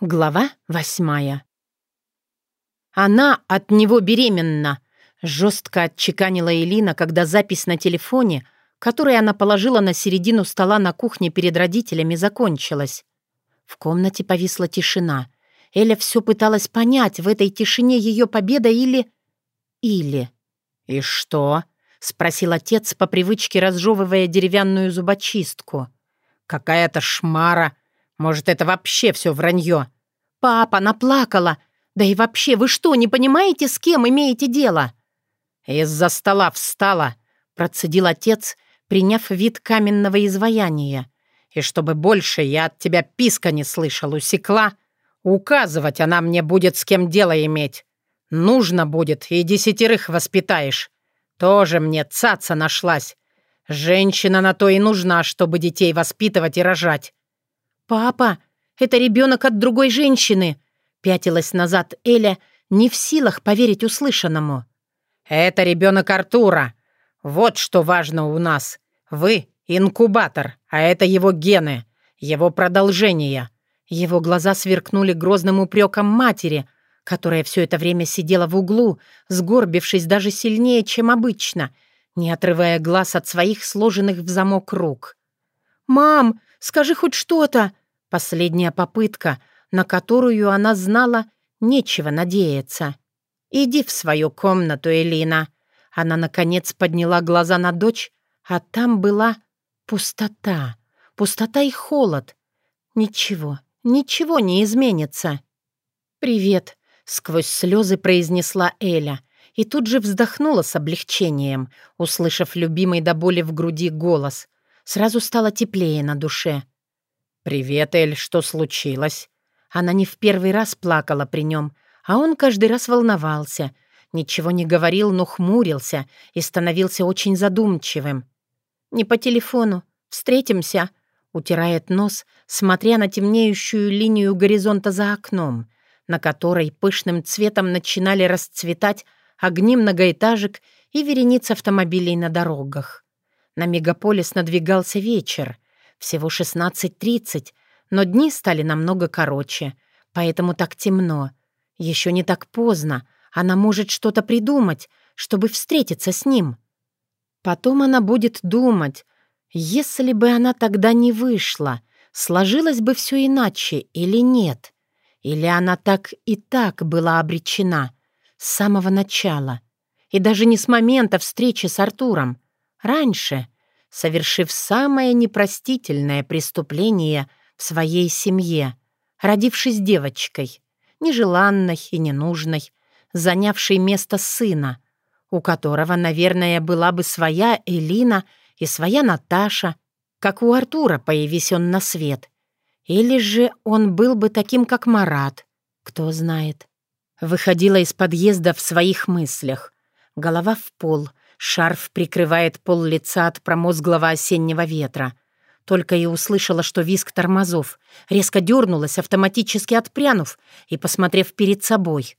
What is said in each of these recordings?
Глава восьмая. «Она от него беременна», — жестко отчеканила Элина, когда запись на телефоне, которую она положила на середину стола на кухне перед родителями, закончилась. В комнате повисла тишина. Эля все пыталась понять, в этой тишине ее победа или... Или... «И что?» — спросил отец, по привычке разжевывая деревянную зубочистку. «Какая-то шмара!» Может, это вообще все вранье? Папа наплакала. Да и вообще, вы что, не понимаете, с кем имеете дело? Из-за стола встала, процедил отец, приняв вид каменного изваяния. И чтобы больше я от тебя писка не слышал, усекла. Указывать она мне будет, с кем дело иметь. Нужно будет, и десятерых воспитаешь. Тоже мне цаца нашлась. Женщина на то и нужна, чтобы детей воспитывать и рожать. «Папа, это ребенок от другой женщины!» Пятилась назад Эля, не в силах поверить услышанному. «Это ребенок Артура. Вот что важно у нас. Вы — инкубатор, а это его гены, его продолжение». Его глаза сверкнули грозным упреком матери, которая все это время сидела в углу, сгорбившись даже сильнее, чем обычно, не отрывая глаз от своих сложенных в замок рук. «Мам, скажи хоть что-то!» Последняя попытка, на которую она знала, нечего надеяться. «Иди в свою комнату, Элина». Она, наконец, подняла глаза на дочь, а там была пустота. Пустота и холод. Ничего, ничего не изменится. «Привет», — сквозь слезы произнесла Эля и тут же вздохнула с облегчением, услышав любимый до боли в груди голос. Сразу стало теплее на душе. «Привет, Эль, что случилось?» Она не в первый раз плакала при нем, а он каждый раз волновался. Ничего не говорил, но хмурился и становился очень задумчивым. «Не по телефону. Встретимся», — утирает нос, смотря на темнеющую линию горизонта за окном, на которой пышным цветом начинали расцветать огни многоэтажек и верениц автомобилей на дорогах. На мегаполис надвигался вечер. Всего 16.30, но дни стали намного короче, поэтому так темно. Еще не так поздно, она может что-то придумать, чтобы встретиться с ним. Потом она будет думать, если бы она тогда не вышла, сложилось бы все иначе или нет. Или она так и так была обречена с самого начала. И даже не с момента встречи с Артуром. Раньше, совершив самое непростительное преступление в своей семье, родившись девочкой, нежеланной и ненужной, занявшей место сына, у которого, наверное, была бы своя Элина и своя Наташа, как у Артура, появись он на свет. Или же он был бы таким, как Марат, кто знает. Выходила из подъезда в своих мыслях. Голова в пол, шарф прикрывает пол лица от промозглого осеннего ветра. Только и услышала, что виск тормозов. Резко дернулась, автоматически отпрянув и посмотрев перед собой.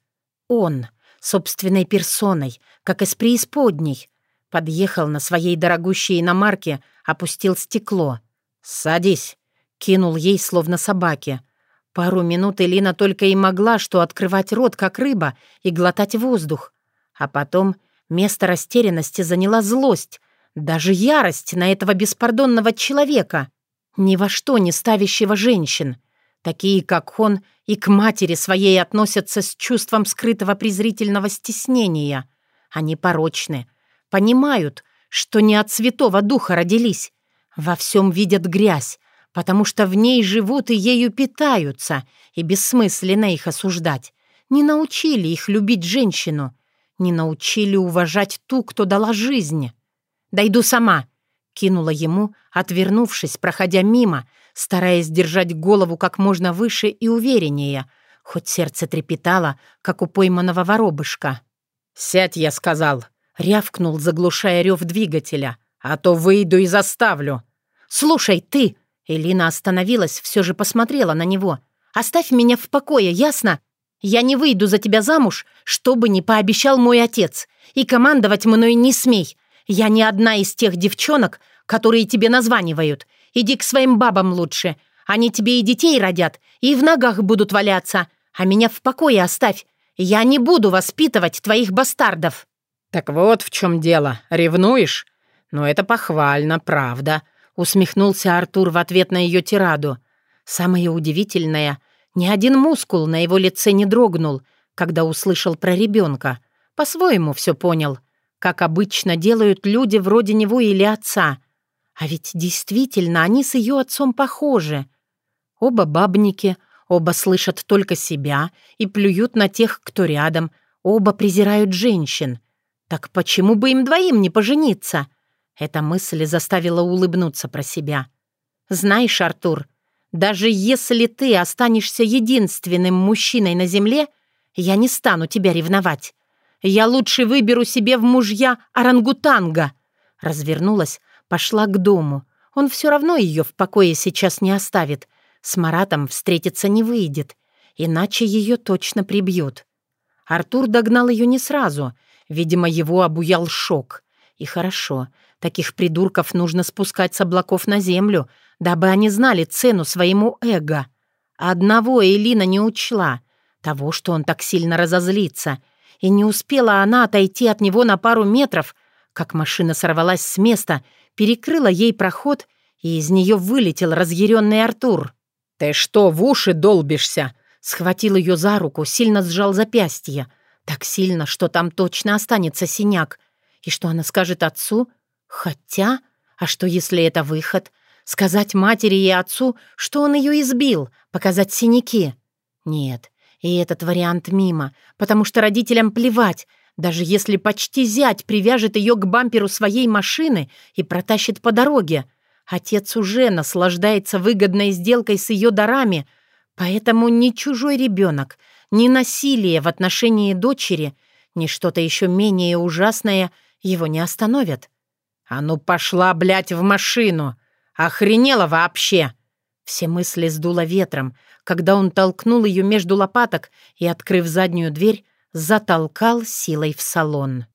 Он, собственной персоной, как из преисподней, подъехал на своей дорогущей иномарке, опустил стекло. «Садись!» — кинул ей, словно собаке — Пару минут Элина только и могла что открывать рот, как рыба, и глотать воздух. А потом место растерянности заняла злость, даже ярость на этого беспардонного человека, ни во что не ставящего женщин. Такие, как он, и к матери своей относятся с чувством скрытого презрительного стеснения. Они порочны, понимают, что не от святого духа родились, во всем видят грязь, потому что в ней живут и ею питаются, и бессмысленно их осуждать. Не научили их любить женщину, не научили уважать ту, кто дала жизнь. «Дойду сама», — кинула ему, отвернувшись, проходя мимо, стараясь держать голову как можно выше и увереннее, хоть сердце трепетало, как у пойманного воробышка. «Сядь, я сказал», — рявкнул, заглушая рев двигателя, «а то выйду и заставлю». «Слушай, ты!» Элина остановилась, все же посмотрела на него. «Оставь меня в покое, ясно? Я не выйду за тебя замуж, что бы ни пообещал мой отец. И командовать мной не смей. Я не одна из тех девчонок, которые тебе названивают. Иди к своим бабам лучше. Они тебе и детей родят, и в ногах будут валяться. А меня в покое оставь. Я не буду воспитывать твоих бастардов». «Так вот в чем дело. Ревнуешь? Но это похвально, правда», — усмехнулся Артур в ответ на ее тираду. Самое удивительное, ни один мускул на его лице не дрогнул, когда услышал про ребенка. По-своему все понял, как обычно делают люди вроде него или отца. А ведь действительно они с ее отцом похожи. Оба бабники, оба слышат только себя и плюют на тех, кто рядом, оба презирают женщин. Так почему бы им двоим не пожениться? Эта мысль заставила улыбнуться про себя. «Знаешь, Артур, даже если ты останешься единственным мужчиной на земле, я не стану тебя ревновать. Я лучше выберу себе в мужья орангутанга». Развернулась, пошла к дому. Он все равно ее в покое сейчас не оставит. С Маратом встретиться не выйдет, иначе ее точно прибьют. Артур догнал ее не сразу. Видимо, его обуял шок. И хорошо, таких придурков нужно спускать с облаков на землю, дабы они знали цену своему эго. Одного Элина не учла — того, что он так сильно разозлится. И не успела она отойти от него на пару метров, как машина сорвалась с места, перекрыла ей проход, и из нее вылетел разъяренный Артур. «Ты что, в уши долбишься?» Схватил ее за руку, сильно сжал запястье. Так сильно, что там точно останется синяк. И что она скажет отцу? Хотя, а что если это выход? Сказать матери и отцу, что он ее избил, показать синяки? Нет, и этот вариант мимо, потому что родителям плевать, даже если почти зять привяжет ее к бамперу своей машины и протащит по дороге. Отец уже наслаждается выгодной сделкой с ее дарами, поэтому ни чужой ребенок, ни насилие в отношении дочери, ни что-то еще менее ужасное его не остановят. «А ну пошла, блядь, в машину! Охренела вообще!» Все мысли сдуло ветром, когда он толкнул ее между лопаток и, открыв заднюю дверь, затолкал силой в салон.